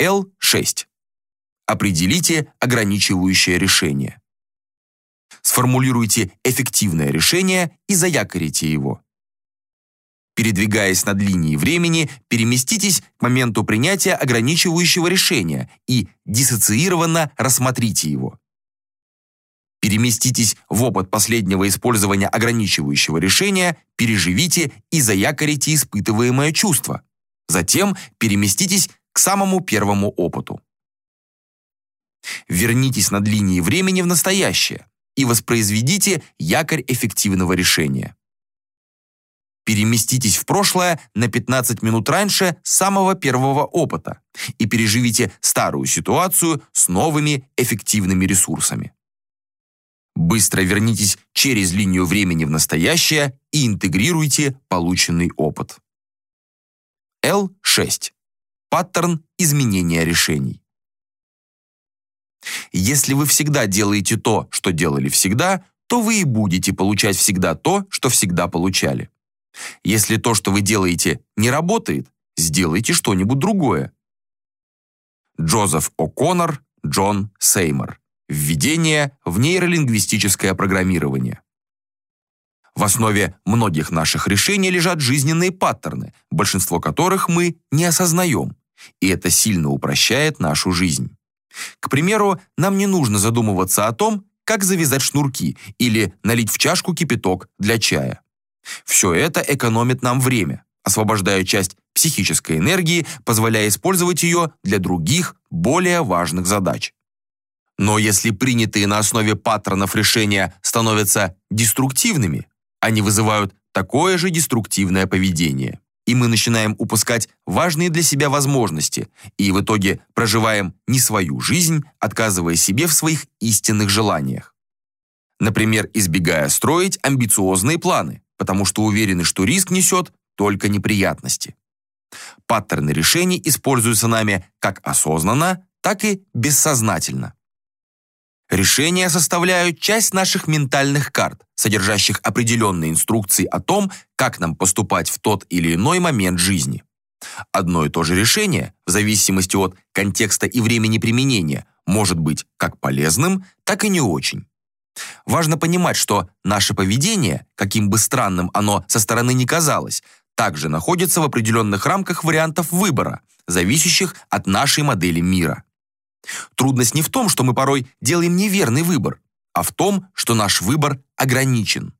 Л6. Определите ограничивающее решение. Сформулируйте эффективное решение и заякорите его. Передвигаясь над линией времени, переместитесь к моменту принятия ограничивающего решения и диссоциированно рассмотрите его. Переместитесь в опыт последнего использования ограничивающего решения, переживите и заякорите испытываемое чувство. Затем переместитесь к самому первому опыту. Вернитесь над линией времени в настоящее и воспроизведите якорь эффективного решения. Переместитесь в прошлое на 15 минут раньше самого первого опыта и переживите старую ситуацию с новыми эффективными ресурсами. Быстро вернитесь через линию времени в настоящее и интегрируйте полученный опыт. L6. Паттерн изменения решений. Если вы всегда делаете то, что делали всегда, то вы и будете получать всегда то, что всегда получали. Если то, что вы делаете, не работает, сделайте что-нибудь другое. Джозеф О'Коннор, Джон Сеймор. Введение в нейролингвистическое программирование. В основе многих наших решений лежат жизненные паттерны, большинство которых мы не осознаем, и это сильно упрощает нашу жизнь. К примеру, нам не нужно задумываться о том, как завязать шнурки или налить в чашку кипяток для чая. Все это экономит нам время, освобождая часть психической энергии, позволяя использовать ее для других, более важных задач. Но если принятые на основе паттернов решения становятся деструктивными, они вызывают такое же деструктивное поведение. И мы начинаем упускать важные для себя возможности и в итоге проживаем не свою жизнь, отказывая себе в своих истинных желаниях. Например, избегая строить амбициозные планы, потому что уверены, что риск несет только неприятности. Паттерны решений используются нами как осознанно, так и бессознательно. Решения составляют часть наших ментальных карт, содержащих определенные инструкции о том, как нам поступать в тот или иной момент жизни. Одно и то же решение, в зависимости от контекста и времени применения, может быть как полезным, так и не очень. Важно понимать, что наше поведение, каким бы странным оно со стороны ни казалось, также находится в определенных рамках вариантов выбора, зависящих от нашей модели мира. Трудность не в том, что мы порой делаем неверный выбор, а в том, что наш выбор ограничен.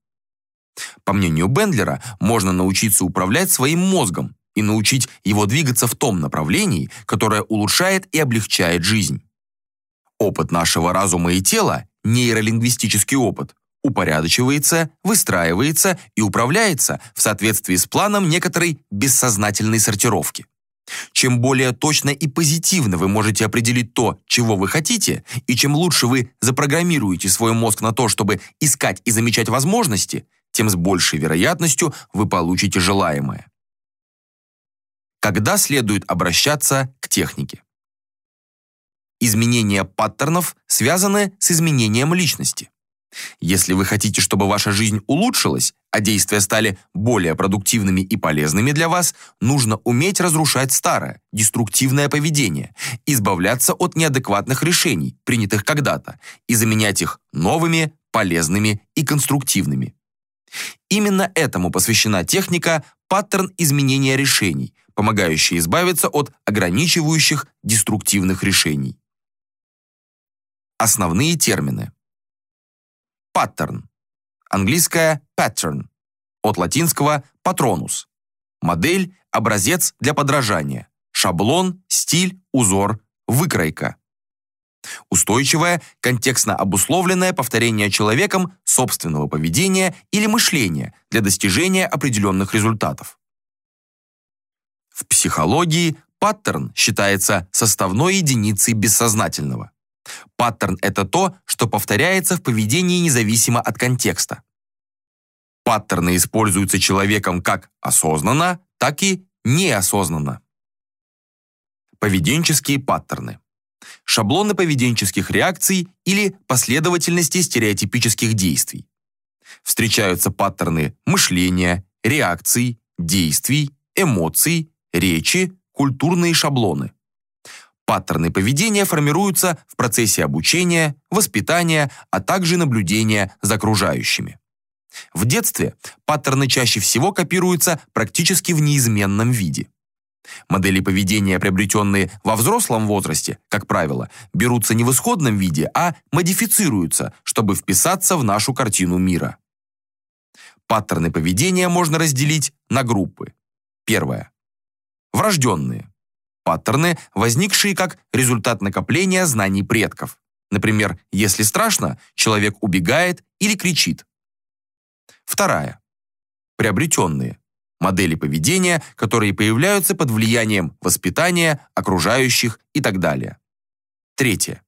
По мнению Бендлера, можно научиться управлять своим мозгом и научить его двигаться в том направлении, которое улучшает и облегчает жизнь. Опыт нашего разума и тела, нейролингвистический опыт, упорядочивается, выстраивается и управляется в соответствии с планом некоторой бессознательной сортировки. Чем более точно и позитивно вы можете определить то, чего вы хотите, и чем лучше вы запрограммируете свой мозг на то, чтобы искать и замечать возможности, тем с большей вероятностью вы получите желаемое. Когда следует обращаться к технике? Изменения паттернов связаны с изменением личности. Если вы хотите, чтобы ваша жизнь улучшилась, а действия стали более продуктивными и полезными для вас, нужно уметь разрушать старое, деструктивное поведение, избавляться от неадекватных решений, принятых когда-то, и заменять их новыми, полезными и конструктивными. Именно этому посвящена техника паттерн изменения решений, помогающая избавиться от ограничивающих деструктивных решений. Основные термины. Паттерн. Английское pattern. От латинского patronus. Модель, образец для подражания. Шаблон, стиль, узор, выкройка. Устойчивое, контекстно обусловленное повторение человеком собственного поведения или мышления для достижения определенных результатов. В психологии паттерн считается составной единицей бессознательного. Паттерн – это то, что повторяется в поведении независимо от контекста. Паттерны используются человеком как осознанно, так и неосознанно. Поведенческие паттерны. Шаблоны поведенческих реакций или последовательности стереотипических действий. Встречаются паттерны мышления, реакций, действий, эмоций, речи, культурные шаблоны. Паттерны поведения формируются в процессе обучения, воспитания, а также наблюдения за окружающими. В детстве паттерны чаще всего копируются практически в неизменном виде. Модели поведения, приобретенные во взрослом возрасте, как правило, берутся не в исходном виде, а модифицируются, чтобы вписаться в нашу картину мира. Паттерны поведения можно разделить на группы. Первое. Врожденные. Паттерны, возникшие как результат накопления знаний предков. Например, если страшно, человек убегает или кричит. Вторая. Приобретенные. Модели поведения, которые появляются под влиянием воспитания, окружающих и так далее. Третье.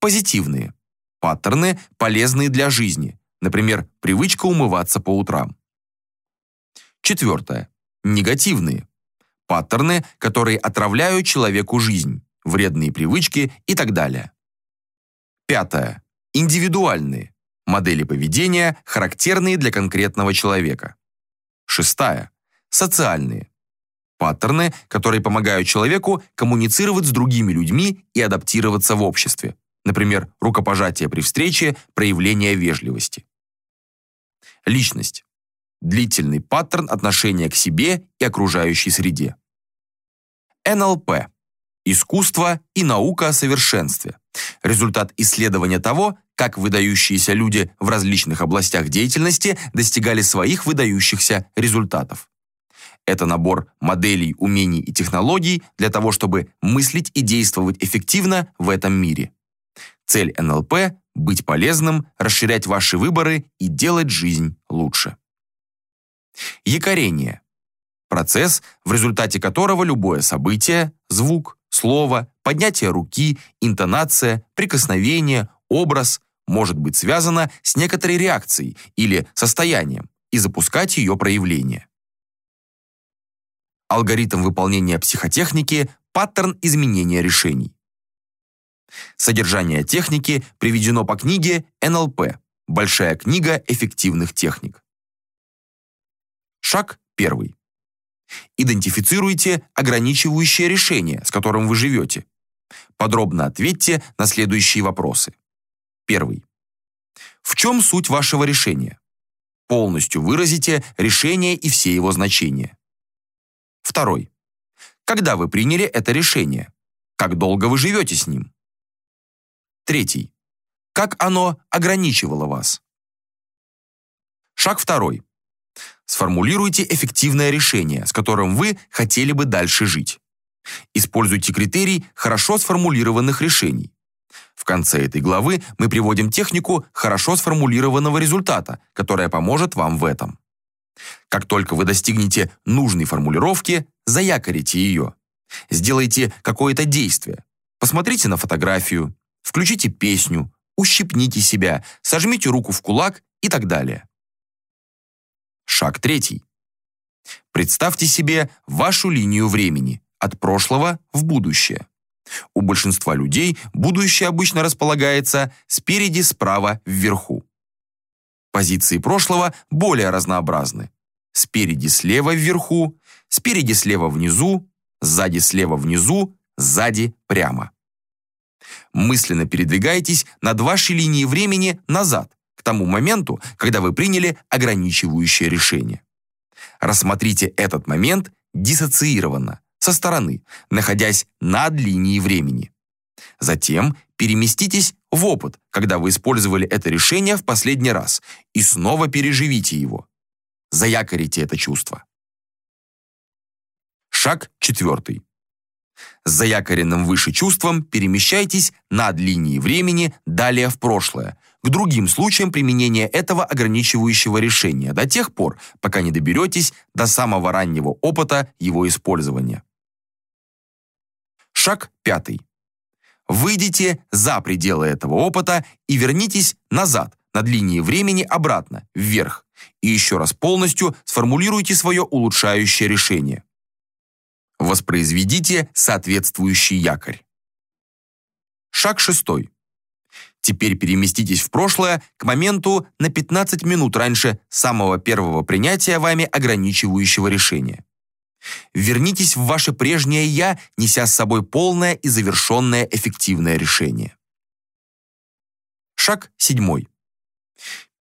Позитивные. Паттерны, полезные для жизни. Например, привычка умываться по утрам. Четвертое. Негативные паттерны, которые отравляют человеку жизнь, вредные привычки и так далее. Пятое. Индивидуальные. Модели поведения, характерные для конкретного человека. Шестая. Социальные. Паттерны, которые помогают человеку коммуницировать с другими людьми и адаптироваться в обществе. Например, рукопожатие при встрече, проявление вежливости. Личность длительный паттерн отношения к себе и окружающей среде. НЛП – искусство и наука о совершенстве. Результат исследования того, как выдающиеся люди в различных областях деятельности достигали своих выдающихся результатов. Это набор моделей, умений и технологий для того, чтобы мыслить и действовать эффективно в этом мире. Цель НЛП – быть полезным, расширять ваши выборы и делать жизнь лучше. Якорение. Процесс, в результате которого любое событие, звук, слово, поднятие руки, интонация, прикосновение, образ может быть связано с некоторой реакцией или состоянием и запускать ее проявление. Алгоритм выполнения психотехники – паттерн изменения решений. Содержание техники приведено по книге НЛП «Большая книга эффективных техник». Шаг первый. Идентифицируйте ограничивающее решение, с которым вы живете. Подробно ответьте на следующие вопросы. Первый. В чем суть вашего решения? Полностью выразите решение и все его значения. Второй. Когда вы приняли это решение? Как долго вы живете с ним? Третий. Как оно ограничивало вас? Шаг второй. Сформулируйте эффективное решение, с которым вы хотели бы дальше жить. Используйте критерий хорошо сформулированных решений. В конце этой главы мы приводим технику хорошо сформулированного результата, которая поможет вам в этом. Как только вы достигнете нужной формулировки, заякорите ее. Сделайте какое-то действие. Посмотрите на фотографию, включите песню, ущипните себя, сожмите руку в кулак и так далее. Шаг третий. Представьте себе вашу линию времени от прошлого в будущее. У большинства людей будущее обычно располагается спереди, справа, вверху. Позиции прошлого более разнообразны. Спереди слева вверху, спереди слева внизу, сзади слева внизу, сзади прямо. Мысленно передвигайтесь над вашей линией времени назад, тому моменту, когда вы приняли ограничивающее решение. Рассмотрите этот момент диссоциированно, со стороны, находясь над линией времени. Затем переместитесь в опыт, когда вы использовали это решение в последний раз, и снова переживите его. Заякорите это чувство. Шаг четвертый. С заякоренным выше чувством перемещайтесь над линией времени далее в прошлое, к другим случаям применения этого ограничивающего решения до тех пор, пока не доберетесь до самого раннего опыта его использования. Шаг пятый. Выйдите за пределы этого опыта и вернитесь назад, над линией времени обратно, вверх, и еще раз полностью сформулируйте свое улучшающее решение. Воспроизведите соответствующий якорь. Шаг шестой. Теперь переместитесь в прошлое к моменту на 15 минут раньше самого первого принятия вами ограничивающего решения. Вернитесь в ваше прежнее «я», неся с собой полное и завершенное эффективное решение. Шаг седьмой.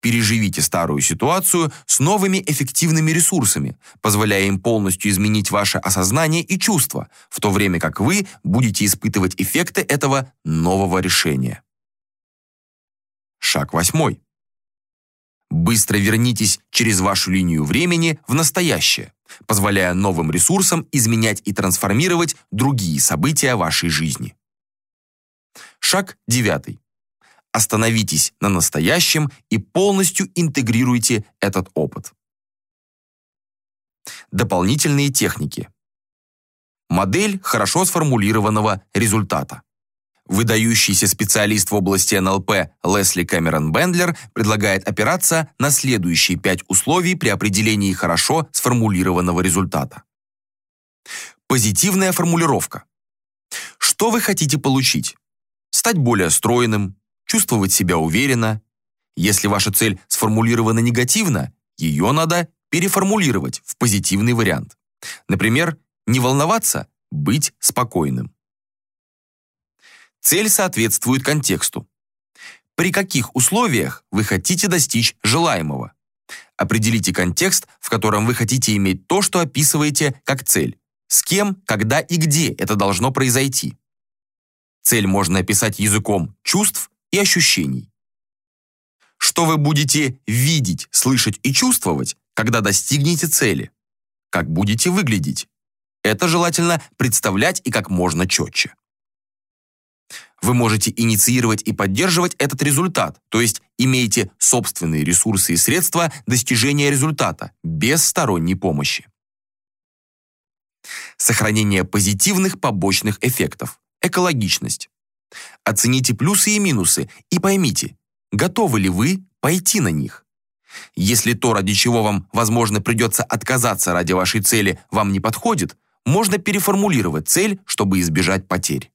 Переживите старую ситуацию с новыми эффективными ресурсами, позволяя им полностью изменить ваше осознание и чувства, в то время как вы будете испытывать эффекты этого нового решения. Шаг восьмой. Быстро вернитесь через вашу линию времени в настоящее, позволяя новым ресурсам изменять и трансформировать другие события вашей жизни. Шаг девятый. Остановитесь на настоящем и полностью интегрируйте этот опыт. Дополнительные техники. Модель хорошо сформулированного результата. Выдающийся специалист в области НЛП Лесли Кэмерон Бендлер предлагает опираться на следующие пять условий при определении хорошо сформулированного результата. Позитивная формулировка. Что вы хотите получить? Стать более стройным, чувствовать себя уверенно. Если ваша цель сформулирована негативно, ее надо переформулировать в позитивный вариант. Например, не волноваться, быть спокойным. Цель соответствует контексту. При каких условиях вы хотите достичь желаемого? Определите контекст, в котором вы хотите иметь то, что описываете как цель. С кем, когда и где это должно произойти. Цель можно описать языком чувств и ощущений. Что вы будете видеть, слышать и чувствовать, когда достигнете цели? Как будете выглядеть? Это желательно представлять и как можно четче. Вы можете инициировать и поддерживать этот результат, то есть имеете собственные ресурсы и средства достижения результата без сторонней помощи. Сохранение позитивных побочных эффектов. Экологичность. Оцените плюсы и минусы и поймите, готовы ли вы пойти на них. Если то, ради чего вам, возможно, придется отказаться ради вашей цели, вам не подходит, можно переформулировать цель, чтобы избежать потерь.